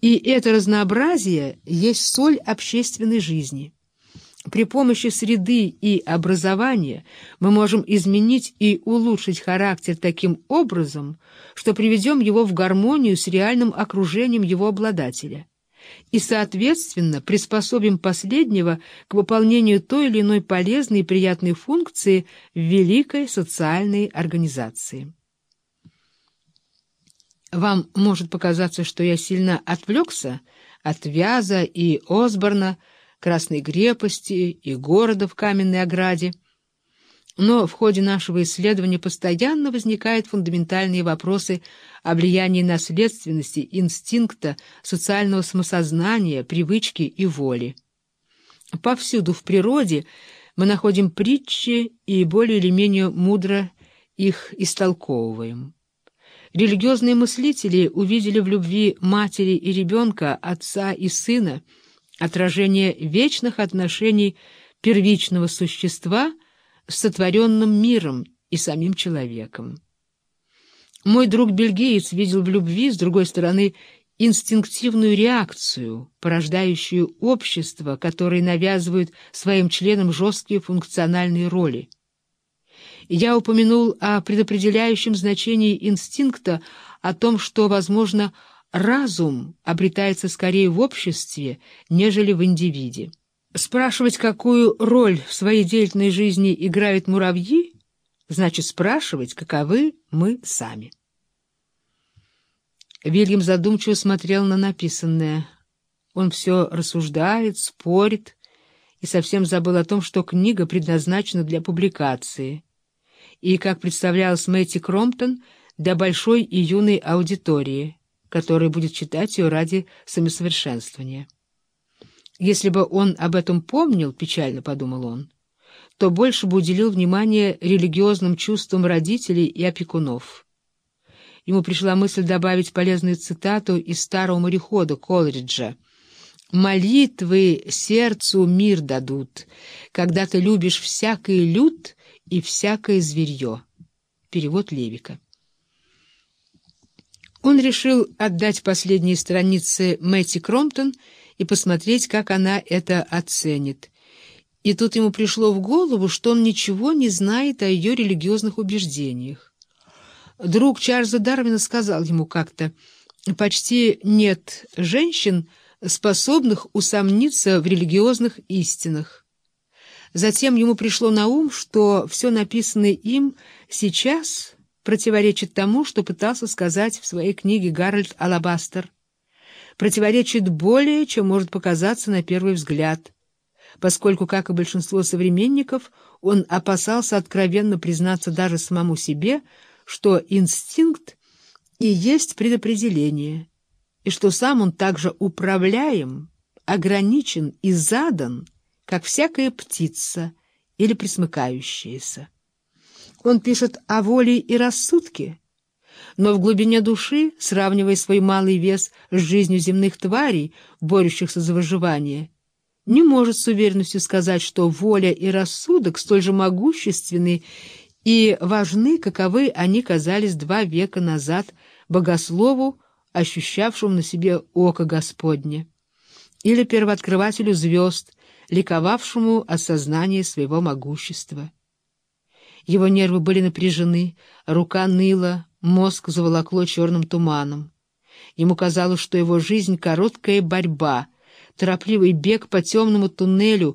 И это разнообразие есть соль общественной жизни. При помощи среды и образования мы можем изменить и улучшить характер таким образом, что приведем его в гармонию с реальным окружением его обладателя и, соответственно, приспособим последнего к выполнению той или иной полезной и приятной функции в великой социальной организации. Вам может показаться, что я сильно отвлекся от Вяза и Осборна, Красной крепости и города в каменной ограде, но в ходе нашего исследования постоянно возникают фундаментальные вопросы о влиянии наследственности, инстинкта, социального самосознания, привычки и воли. Повсюду в природе мы находим притчи и более или менее мудро их истолковываем. Религиозные мыслители увидели в любви матери и ребенка, отца и сына, отражение вечных отношений первичного существа с сотворенным миром и самим человеком. Мой друг-бельгиец видел в любви, с другой стороны, инстинктивную реакцию, порождающую общество, которое навязывает своим членам жесткие функциональные роли. Я упомянул о предопределяющем значении инстинкта, о том, что, возможно, разум обретается скорее в обществе, нежели в индивиде. Спрашивать, какую роль в своей деятельной жизни играют муравьи, значит спрашивать, каковы мы сами. Вильям задумчиво смотрел на написанное. Он все рассуждает, спорит и совсем забыл о том, что книга предназначена для публикации — и, как представлялось Мэтти Кромптон, для большой и юной аудитории, которая будет читать ее ради самосовершенствования. Если бы он об этом помнил, печально подумал он, то больше бы уделил внимание религиозным чувствам родителей и опекунов. Ему пришла мысль добавить полезную цитату из старого морехода Колриджа «Молитвы сердцу мир дадут, когда ты любишь всякий люд, и всякое зверье. Перевод Левика. Он решил отдать последние страницы Мэтти Кромптон и посмотреть, как она это оценит. И тут ему пришло в голову, что он ничего не знает о ее религиозных убеждениях. Друг Чарльза Дарвина сказал ему как-то, «Почти нет женщин, способных усомниться в религиозных истинах». Затем ему пришло на ум, что все написанное им сейчас противоречит тому, что пытался сказать в своей книге Гарольд Алабастер. Противоречит более, чем может показаться на первый взгляд, поскольку, как и большинство современников, он опасался откровенно признаться даже самому себе, что инстинкт и есть предопределение, и что сам он также управляем, ограничен и задан, как всякая птица или присмыкающаяся. Он пишет о воле и рассудке, но в глубине души, сравнивая свой малый вес с жизнью земных тварей, борющихся за выживание, не может с уверенностью сказать, что воля и рассудок столь же могущественны и важны, каковы они казались два века назад богослову, ощущавшему на себе око Господне, или первооткрывателю звезд, ликовавшему от сознания своего могущества. Его нервы были напряжены, рука ныла, мозг заволокло черным туманом. Ему казалось, что его жизнь — короткая борьба, торопливый бег по темному туннелю,